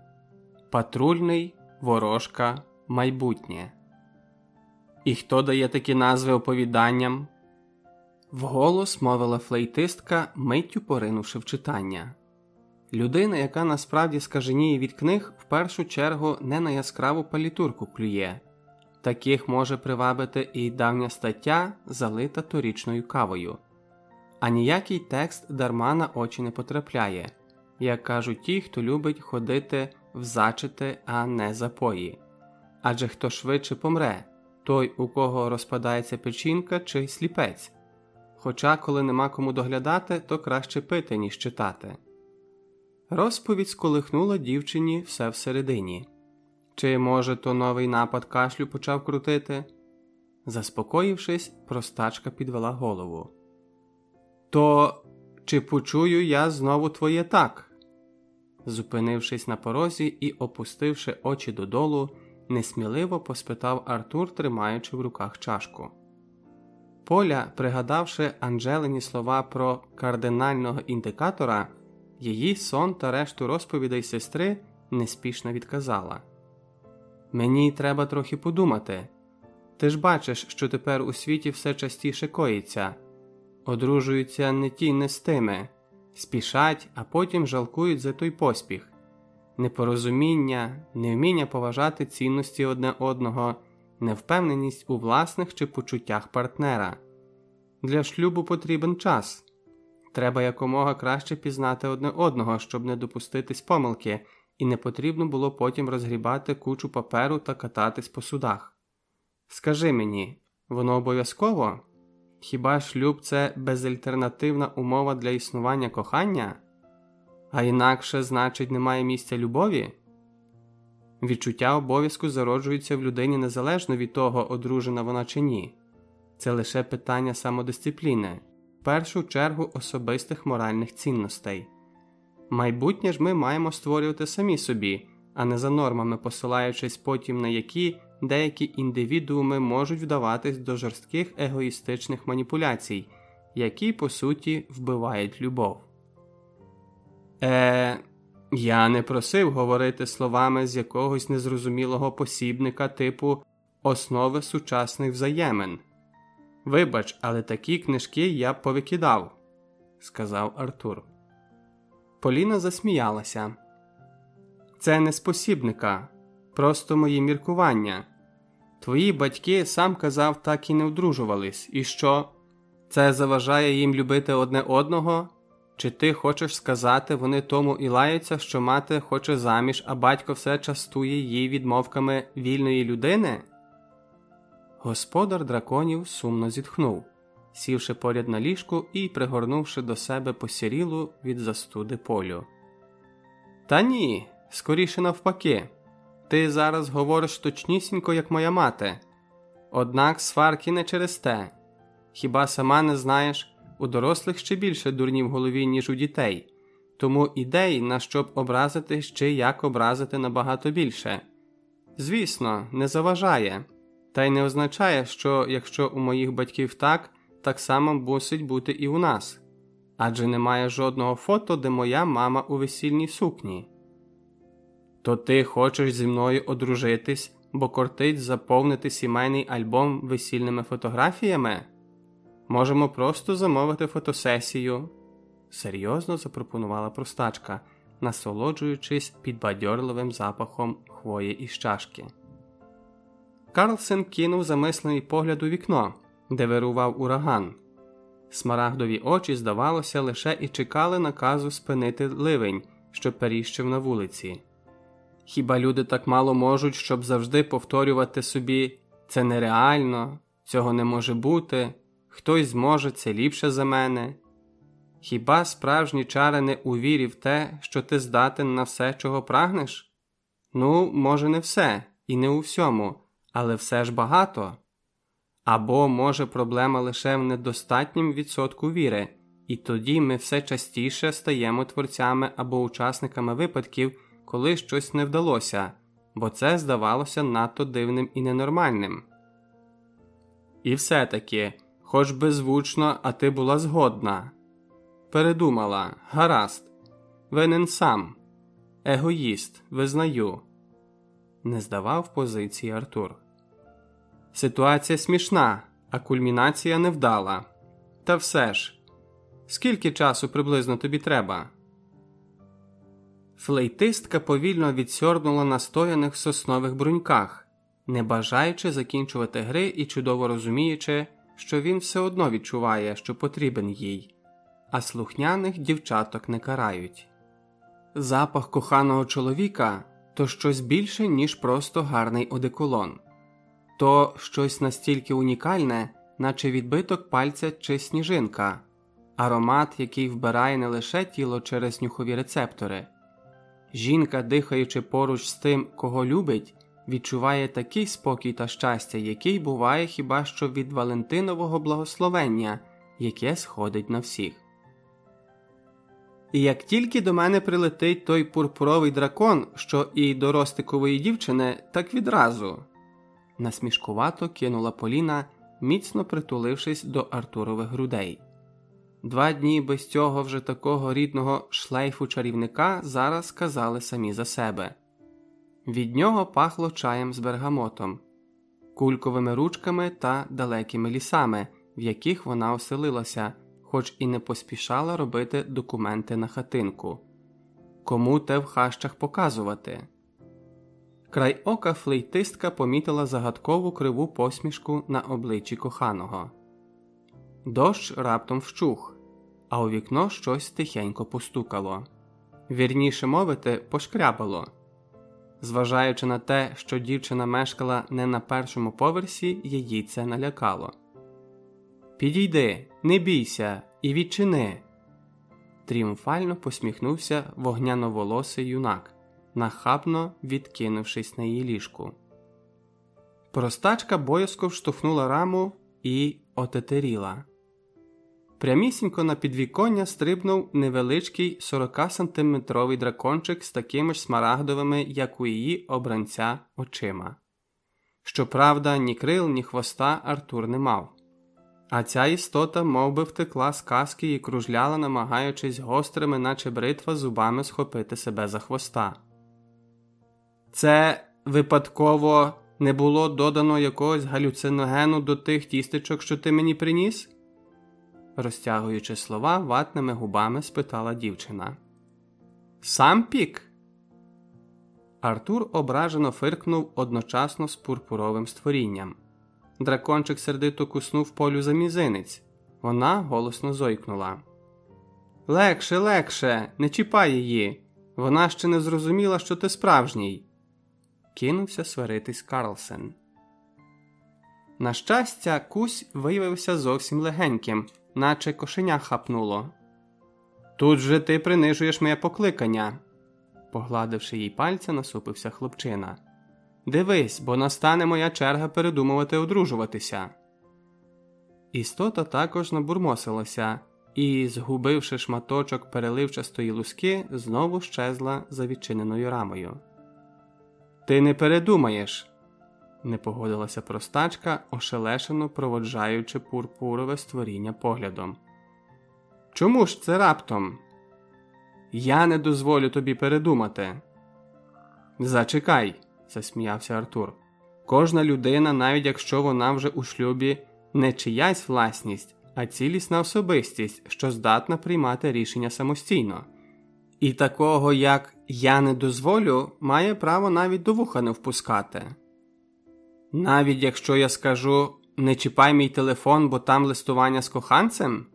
Патрульний, ворожка, майбутнє. І хто дає такі назви оповіданням? Вголос мовила флейтистка, миттю поринувши в читання. Людина, яка насправді скаженіє від книг, в першу чергу не на яскраву палітурку клює. Таких може привабити і давня стаття, залита торічною кавою. А ніякий текст дарма на очі не потрапляє, як кажуть ті, хто любить ходити в зачити, а не запої. Адже хто швидше помре, той, у кого розпадається печінка чи сліпець. Хоча, коли нема кому доглядати, то краще пити, ніж читати. Розповідь сколихнула дівчині все всередині. Чи, може, то новий напад кашлю почав крутити? Заспокоївшись, простачка підвела голову. То чи почую я знову твоє так? Зупинившись на порозі і опустивши очі додолу, несміливо поспитав Артур, тримаючи в руках чашку. Поля, пригадавши Анджелині слова про кардинального індикатора, її сон та решту розповідей сестри неспішно відказала. Мені треба трохи подумати. Ти ж бачиш, що тепер у світі все частіше коїться, одружуються не ті, не з тими, спішать, а потім жалкують за той поспіх, непорозуміння, невміння поважати цінності одне одного, невпевненість у власних чи почуттях партнера. Для шлюбу потрібен час. Треба якомога краще пізнати одне одного, щоб не допуститись помилки і не потрібно було потім розгрібати кучу паперу та кататись по судах. Скажи мені, воно обов'язково? Хіба шлюб це безальтернативна умова для існування кохання? А інакше, значить, немає місця любові? Відчуття обов'язку зароджується в людині незалежно від того, одружена вона чи ні. Це лише питання самодисципліни, в першу чергу особистих моральних цінностей. Майбутнє ж ми маємо створювати самі собі, а не за нормами, посилаючись потім на які деякі індивідууми можуть вдаватись до жорстких егоїстичних маніпуляцій, які по суті вбивають любов. Е, я не просив говорити словами з якогось незрозумілого посібника типу основи сучасних взаємин. Вибач, але такі книжки я повикидав, сказав Артур. Поліна засміялася. Це не спосібника, просто мої міркування. Твої батьки сам казав, так і не одружувались, і що? Це заважає їм любити одне одного? Чи ти хочеш сказати, вони тому і лаються, що мати хоче заміж, а батько все частує її відмовками вільної людини? Господар драконів сумно зітхнув сівши поряд на ліжку і пригорнувши до себе посірілу від застуди полю. Та ні, скоріше навпаки. Ти зараз говориш точнісінько, як моя мати. Однак сварки не через те. Хіба сама не знаєш, у дорослих ще більше дурні в голові, ніж у дітей, тому ідей, на щоб образити ще як образити набагато більше. Звісно, не заважає, та й не означає, що якщо у моїх батьків так, так само мусить бути і у нас адже немає жодного фото, де моя мама у весільній сукні. То ти хочеш зі мною одружитись, бо кортить заповнити сімейний альбом весільними фотографіями? Можемо просто замовити фотосесію, серйозно запропонувала простачка, насолоджуючись підбадьорливим запахом хвої із чашки. Карлсен кинув замислений погляд у вікно, де вирував ураган. Смарагдові очі, здавалося, лише і чекали наказу спинити ливень, що періщив на вулиці. Хіба люди так мало можуть, щоб завжди повторювати собі це нереально, цього не може бути, хтось зможе це ліпше за мене? Хіба справжні чари не у вірі в те, що ти здатен на все, чого прагнеш? Ну, може, не все, і не у всьому, але все ж багато. Або, може, проблема лише в недостатнім відсотку віри, і тоді ми все частіше стаємо творцями або учасниками випадків, коли щось не вдалося, бо це здавалося надто дивним і ненормальним. І все таки, хоч беззвучно, а ти була згодна. Передумала, гаразд, винен сам, егоїст, визнаю, не здавав позиції Артур. Ситуація смішна, а кульмінація невдала. Та все ж, скільки часу приблизно тобі треба? Флейтистка повільно відсьорбнула на стояних соснових бруньках, не бажаючи закінчувати гри і чудово розуміючи, що він все одно відчуває, що потрібен їй, а слухняних дівчаток не карають. Запах коханого чоловіка то щось більше, ніж просто гарний одеколон то щось настільки унікальне, наче відбиток пальця чи сніжинка, аромат, який вбирає не лише тіло через нюхові рецептори. Жінка, дихаючи поруч з тим, кого любить, відчуває такий спокій та щастя, який буває хіба що від Валентинового благословення, яке сходить на всіх. І як тільки до мене прилетить той пурпуровий дракон, що і до ростикової дівчини, так відразу насмішкувато кинула Поліна, міцно притулившись до Артурових грудей. Два дні без цього вже такого рідного шлейфу чарівника зараз сказали самі за себе. Від нього пахло чаєм з бергамотом, кульковими ручками та далекими лісами, в яких вона оселилася, хоч і не поспішала робити документи на хатинку. Кому те в хащах показувати? Край ока флейтистка помітила загадкову криву посмішку на обличчі коханого. Дощ раптом вщух, а у вікно щось тихенько постукало. Вірніше мовити, пошкрябало. Зважаючи на те, що дівчина мешкала не на першому поверсі, її це налякало. Підійди, не бійся і відчини. Тріумфально посміхнувся вогняноволосий юнак нахабно відкинувшись на її ліжку. Простачка боязко вштовхнула раму і отетеріла. Прямісінько на підвіконня стрибнув невеличкий 40-сантиметровий дракончик з такими ж смарагдовими, як у її обранця, очима. Щоправда, ні крил, ні хвоста Артур не мав. А ця істота мов би, втекла з каски і кружляла, намагаючись гострими, наче бритва, зубами схопити себе за хвоста. Це випадково не було додано якогось галюциногену до тих тістечок, що ти мені приніс? розтягуючи слова, ватними губами спитала дівчина. Сам пік? Артур ображено фиркнув одночасно з пурпуровим створінням. Дракончик сердито куснув полю за мізинець. Вона голосно зойкнула. Легше, легше, не чіпай її. Вона ще не зрозуміла, що ти справжній кинувся сваритись Карлсен. На щастя, кусь виявився зовсім легеньким, наче кошеня хапнуло. Тут же ти принижуєш моє покликання, погладивши їй пальця, насупився хлопчина. Дивись, бо настане моя черга передумувати одружуватися. Істота також набурмосилася і, згубивши шматочок переливчастої луски, знову щезла за відчиненою рамою. Ти не передумаєш, не погодилася простачка, ошелешено проводжаючи пурпурове створіння поглядом. Чому ж це раптом? Я не дозволю тобі передумати. Зачекай, засміявся Артур. Кожна людина, навіть якщо вона вже у шлюбі, не чиясь власність, а цілісна особистість, що здатна приймати рішення самостійно. І такого, як я не дозволю, має право навіть до вуха не впускати. Навіть якщо я скажу не чіпай мій телефон, бо там листування з коханцем.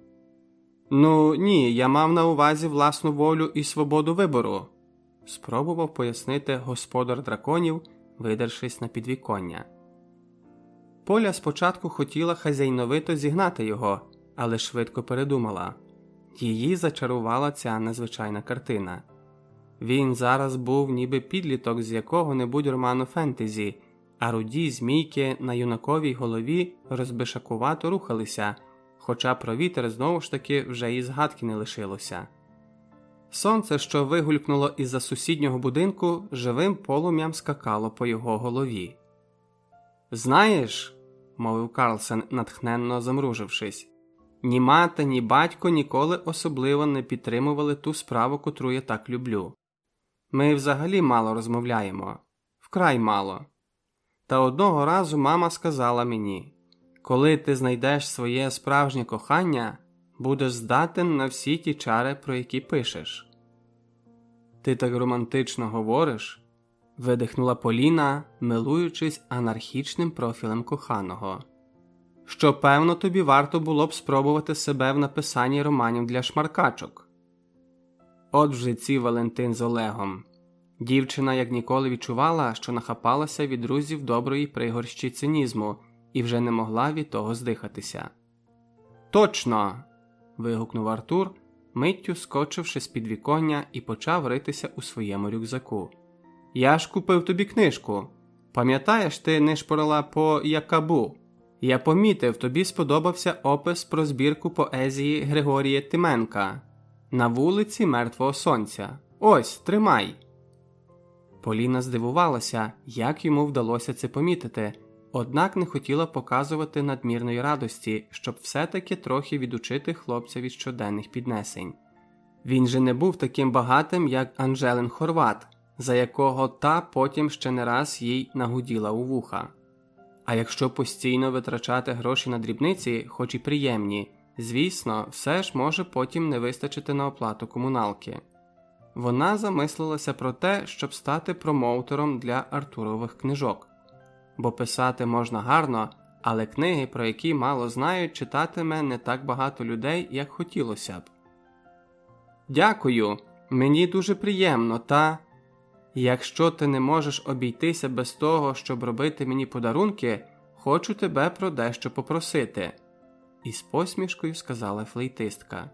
Ну ні, я мав на увазі власну волю і свободу вибору, спробував пояснити господар драконів, видершись на підвіконня. Поля спочатку хотіла хазяйновито зігнати його, але швидко передумала її зачарувала ця незвичайна картина. Він зараз був ніби підліток з якого-небудь роману фентезі, а руді змійки на юнаковій голові розбишакувато рухалися, хоча про вітер знову ж таки вже і згадки не лишилося. Сонце, що вигулькнуло із за сусіднього будинку, живим полум'ям скакало по його голові. Знаєш, мовив Карлсен, натхненно замружившись, ні мати, ні батько ніколи особливо не підтримували ту справу, котру я так люблю. Ми взагалі мало розмовляємо, вкрай мало. Та одного разу мама сказала мені коли ти знайдеш своє справжнє кохання, будеш здатен на всі ті чари, про які пишеш. Ти так романтично говориш, видихнула Поліна, милуючись анархічним профілем коханого. Що, певно, тобі варто було б спробувати себе в написанні романів для шмаркачок. От вже ці Валентин з Олегом. Дівчина як ніколи відчувала, що нахапалася від друзів доброї пригорщі цинізму і вже не могла від того здихатися. Точно. вигукнув Артур, миттю скочивши з під віконня і почав ритися у своєму рюкзаку. Я ж купив тобі книжку. Пам'ятаєш, ти не шпорила по Якабу? Я помітив, тобі сподобався опис про збірку поезії Григорія Тименка на вулиці Мертвого Сонця. Ось, тримай. Поліна здивувалася, як йому вдалося це помітити, однак не хотіла показувати надмірної радості, щоб все-таки трохи відучити хлопця від щоденних піднесень. Він же не був таким багатим, як Анжелин Хорват, за якого та потім ще не раз їй нагуділа у вуха. А якщо постійно витрачати гроші на дрібниці, хоч і приємні, звісно, все ж може потім не вистачити на оплату комуналки. Вона замислилася про те, щоб стати промоутером для Артурових книжок, бо писати можна гарно, але книги, про які мало знають, читатиме не так багато людей, як хотілося б. Дякую, мені дуже приємно, та якщо ти не можеш обійтися без того, щоб робити мені подарунки, хочу тебе про дещо попросити, із посмішкою сказала флейтистка.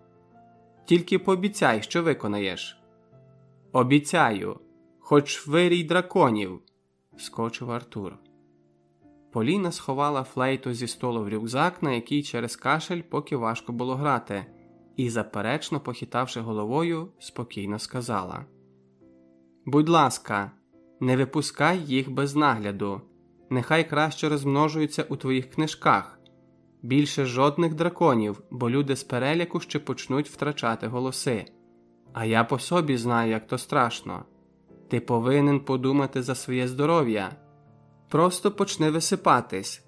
Тільки пообіцяй, що виконаєш. Обіцяю, хоч вирій драконів, скочив Артур. Поліна сховала флейту зі столу в рюкзак, на який через кашель поки важко було грати, і, заперечно похитавши головою, спокійно сказала: Будь ласка, не випускай їх без нагляду, нехай краще розмножуються у твоїх книжках. Більше жодних драконів, бо люди з переляку ще почнуть втрачати голоси. А я по собі знаю, як то страшно. Ти повинен подумати за своє здоров'я. Просто почни висипатись,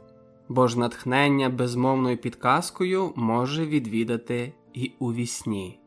бо ж натхнення безмовною підказкою може відвідати і у вісні.